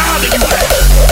God that you have.